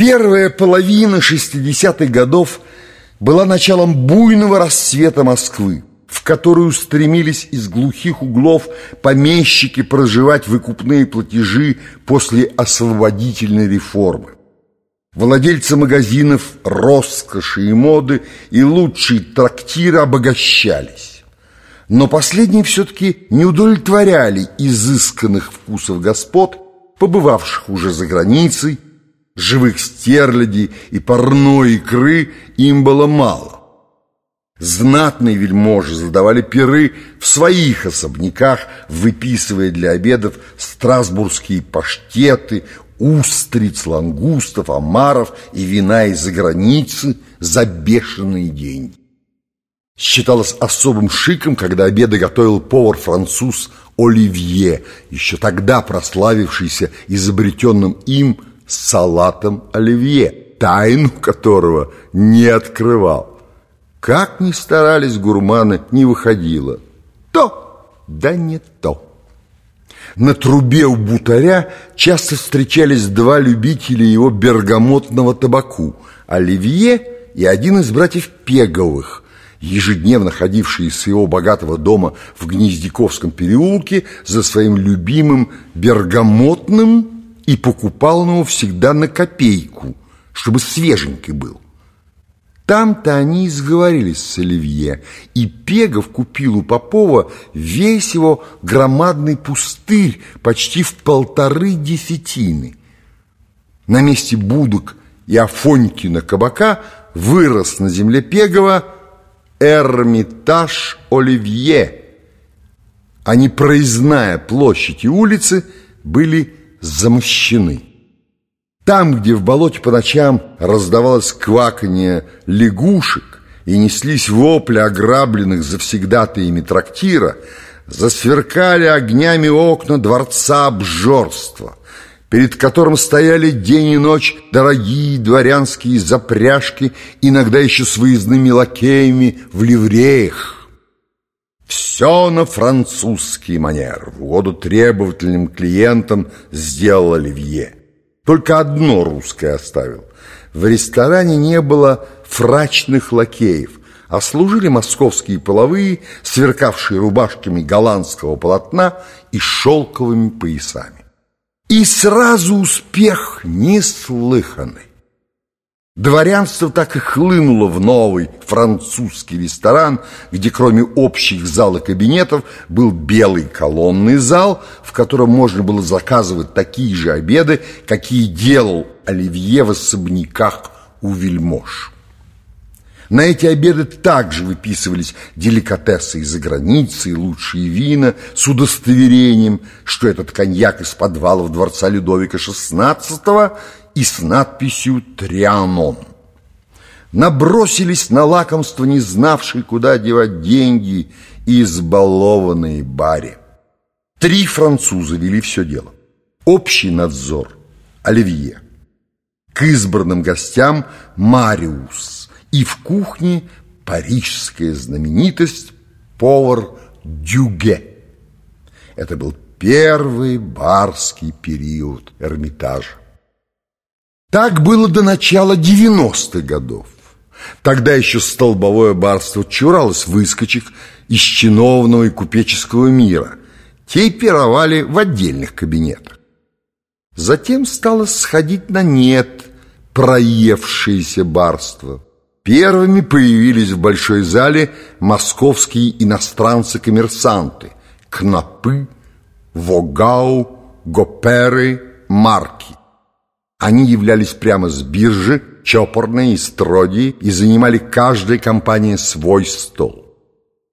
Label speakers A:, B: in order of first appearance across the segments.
A: Первая половина 60-х годов была началом буйного расцвета Москвы, в которую стремились из глухих углов помещики проживать выкупные платежи после освободительной реформы. Владельцы магазинов роскоши и моды и лучшие трактиры обогащались. Но последние все-таки не удовлетворяли изысканных вкусов господ, побывавших уже за границей, живых стерлядей и парной икры им было мало. Знатные вельможи задавали пиры в своих особняках, выписывая для обедов страсбургские паштеты, устриц, лангустов, омаров и вина из-за границы за бешеные деньги. Считалось особым шиком, когда обеды готовил повар-француз Оливье, еще тогда прославившийся изобретенным им салатом оливье, тайну которого не открывал. Как ни старались гурманы, не выходило. То, да не то. На трубе у бутаря часто встречались два любителя его бергамотного табаку – Оливье и один из братьев Пеговых, ежедневно ходивший из своего богатого дома в Гнездяковском переулке за своим любимым бергамотным и покупал он его всегда на копейку, чтобы свеженький был. Там-то они и сговорились с Оливье, и Пегов купил у Попова весь его громадный пустырь почти в полторы десятины. На месте будок и Афонькина кабака вырос на земле Пегова Эрмитаж Оливье, а непроездная площадь и улицы были замощены. Там, где в болоте по ночам раздавалось кваканье лягушек и неслись вопли ограбленных завсегдатаями трактира, засверкали огнями окна дворца обжорства, перед которым стояли день и ночь дорогие дворянские запряжки, иногда еще с выездными лакеями в ливреях. Все на французский манер, в угоду требовательным клиентам сделал Оливье. Только одно русское оставил. В ресторане не было фрачных лакеев, а служили московские половые, сверкавшие рубашками голландского полотна и шелковыми поясами. И сразу успех неслыханный. Дворянство так и хлынуло в новый французский ресторан, где кроме общих зал и кабинетов был белый колонный зал, в котором можно было заказывать такие же обеды, какие делал Оливье в особняках у вельмож. На эти обеды также выписывались деликатесы из-за границы лучшие вина с удостоверением, что этот коньяк из подвалов дворца Людовика XVI и с надписью «Трианон». Набросились на лакомство, не знавшие, куда девать деньги, и избалованные баре. Три француза вели все дело. Общий надзор – Оливье. К избранным гостям – Мариус. И в кухне – парижская знаменитость – повар Дюге. Это был первый барский период Эрмитажа. Так было до начала 90-х годов. Тогда еще столбовое барство чуралось выскочек из чиновного и купеческого мира. Те пировали в отдельных кабинетах. Затем стало сходить на нет проевшееся барство. Первыми появились в большой зале московские иностранцы-коммерсанты Кнопы, Вогау, Гоперы, Марки. Они являлись прямо с биржи, чопорные и строгие, и занимали каждая компания свой стол.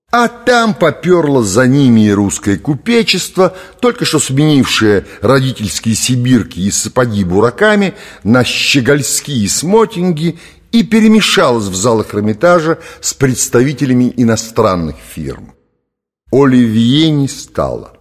A: А там поперло за ними и русское купечество, только что сменившее родительские сибирки и сапоги бураками на щегольские смотинги и перемешалось в залах Эрмитажа с представителями иностранных фирм. Оливье не стало.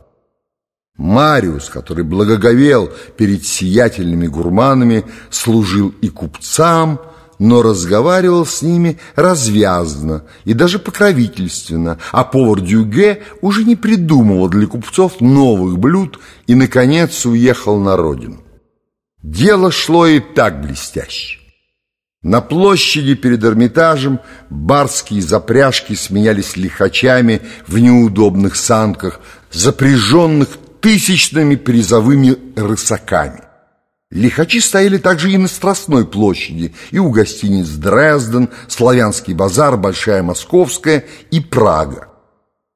A: Мариус, который благоговел перед сиятельными гурманами, служил и купцам, но разговаривал с ними развязно и даже покровительственно, а повар Дюге уже не придумывал для купцов новых блюд и, наконец, уехал на родину. Дело шло и так блестяще. На площади перед Эрмитажем барские запряжки сменялись лихачами в неудобных санках, запряженных тысячными призовыми рысаками. Лихачи стояли также и на Страстной площади, и у гостиниц Дрезден, Славянский базар, Большая Московская и Прага.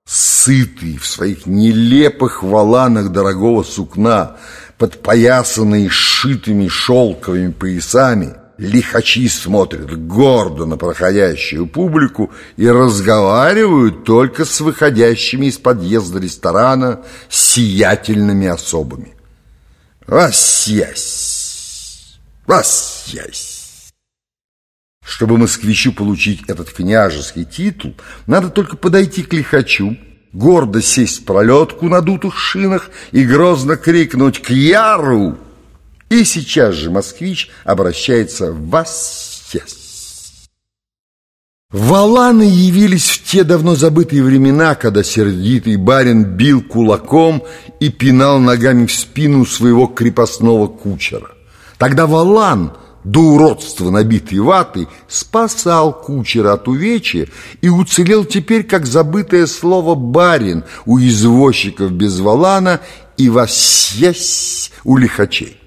A: Сытые в своих нелепых валанах дорогого сукна, подпоясанные сшитыми шелковыми поясами, лихачи смотрят гордо на проходящую публику и разговаривают только с выходящими из подъезда ресторана сиятельными особами. Васясь! Васясь! Чтобы москвичу получить этот княжеский титул, надо только подойти к лихачу, гордо сесть в пролетку на дутых шинах и грозно крикнуть «К яру!» И сейчас же москвич обращается в «Васясь!» Валаны явились в те давно забытые времена, когда сердитый барин бил кулаком и пинал ногами в спину своего крепостного кучера. Тогда Валан, до уродства набитый ватой, спасал кучера от увечья и уцелел теперь, как забытое слово «барин» у извозчиков без Валана и «восясь» у лихачей.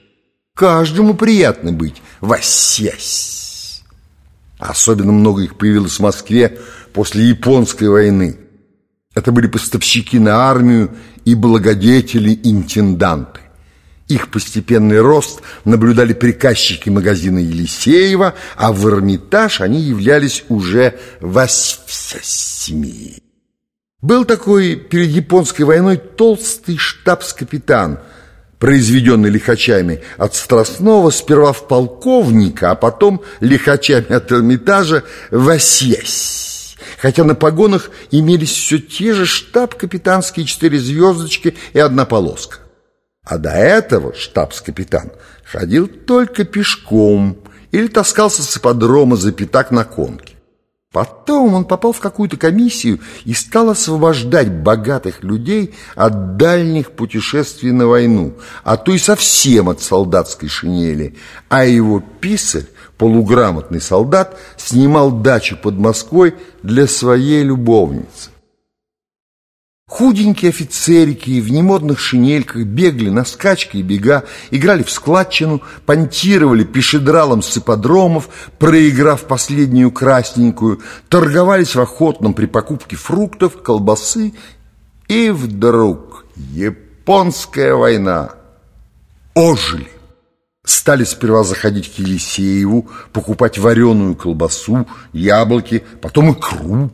A: Каждому приятно быть «восясь». Особенно много их появилось в Москве после Японской войны. Это были поставщики на армию и благодетели-интенданты. Их постепенный рост наблюдали приказчики магазина Елисеева, а в Эрмитаж они являлись уже восьми. Был такой перед японской войной толстый штабс-капитан – произведенный лихачами от Страстного сперва в полковника, а потом лихачами от Эрмитажа в осьясь. Хотя на погонах имелись все те же штаб-капитанские четыре звездочки и одна полоска. А до этого штабс-капитан ходил только пешком или таскался с ипподрома за пятак на конке. Потом он попал в какую-то комиссию и стал освобождать богатых людей от дальних путешествий на войну, а то и совсем от солдатской шинели. А его писарь, полуграмотный солдат, снимал дачу под Москвой для своей любовницы. Худенькие офицерики в немодных шинельках бегали на скачки и бега, играли в складчину, понтировали пешедралом с ипподромов, проиграв последнюю красненькую, торговались в охотном при покупке фруктов, колбасы. И вдруг японская война. Ожили. Стали сперва заходить к Елисееву, покупать вареную колбасу, яблоки, потом икру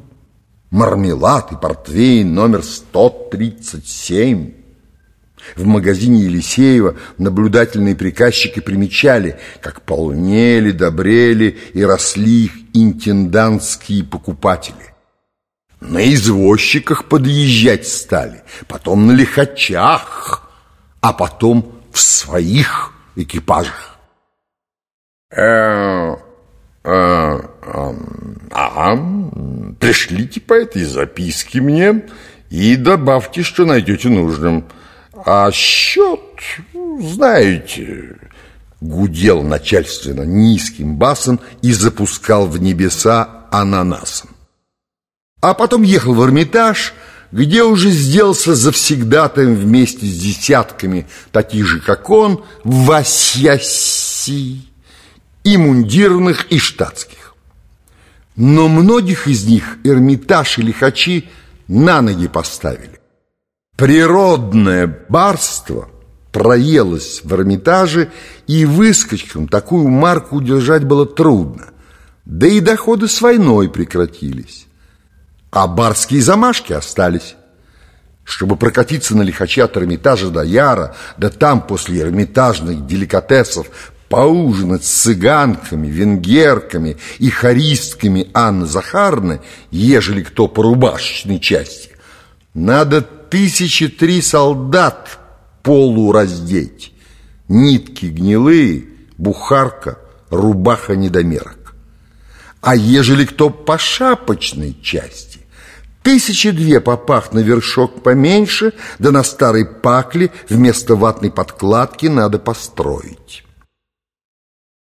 A: мармелад и портвейн номер 137. В магазине Елисеева наблюдательные приказчики примечали, как полнели, добрели и росли их интендантские покупатели. На извозчиках подъезжать стали, потом на лихачах, а потом в своих экипажах. Э, э, э, а, пришлите по этой записке мне и добавьте, что найдете нужным. А счет, знаете, гудел начальственно низким басом и запускал в небеса ананасом. А потом ехал в Эрмитаж, где уже сделался завсегдатаем вместе с десятками таких же, как он, Васяси, и мундирных, и штатских. Но многих из них Эрмитаж и лихачи на ноги поставили. Природное барство проелось в Эрмитаже, и выскочкам такую марку удержать было трудно. Да и доходы с войной прекратились. А барские замашки остались. Чтобы прокатиться на лихаче от Эрмитажа до Яра, да там после эрмитажных деликатесов поужинать с цыганками, венгерками и хористками Анны Захарны, ежели кто по рубашечной части, надо тысячи три солдат полу раздеть, нитки гнилые, бухарка, рубаха недомерок. А ежели кто по шапочной части, тысячи две попах на вершок поменьше, да на старой пакле вместо ватной подкладки надо построить.